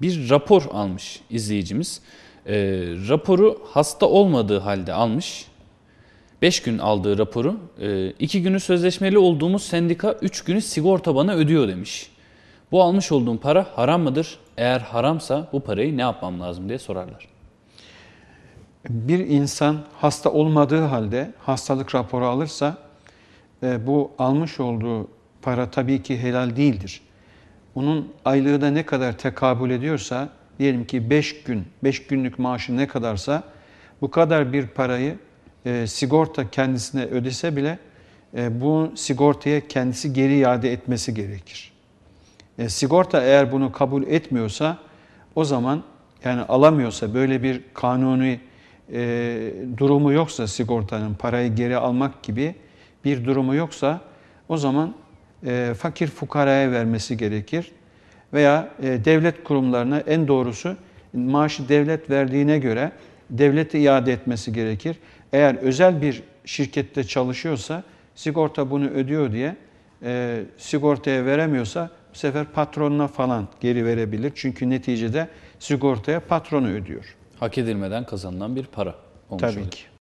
bir rapor almış izleyicimiz. Ee, raporu hasta olmadığı halde almış. 5 gün aldığı raporu, 2 günü sözleşmeli olduğumuz sendika 3 günü sigorta bana ödüyor demiş. Bu almış olduğum para haram mıdır? Eğer haramsa bu parayı ne yapmam lazım diye sorarlar. Bir insan hasta olmadığı halde hastalık raporu alırsa e, bu almış olduğu para tabii ki helal değildir. Onun aylığı da ne kadar tekabül ediyorsa diyelim ki 5 gün, 5 günlük maaşı ne kadarsa bu kadar bir parayı e, sigorta kendisine ödese bile e, bu sigortaya kendisi geri iade etmesi gerekir. E, sigorta eğer bunu kabul etmiyorsa o zaman yani alamıyorsa böyle bir kanuni e, durumu yoksa sigortanın parayı geri almak gibi bir durumu yoksa o zaman e, fakir fukaraya vermesi gerekir. Veya e, devlet kurumlarına en doğrusu maaşı devlet verdiğine göre devlete iade etmesi gerekir. Eğer özel bir şirkette çalışıyorsa sigorta bunu ödüyor diye e, sigortaya veremiyorsa bu sefer patronuna falan geri verebilir. Çünkü neticede sigortaya patronu ödüyor. Hak edilmeden kazanılan bir para olmuş Tabii oluyor. ki.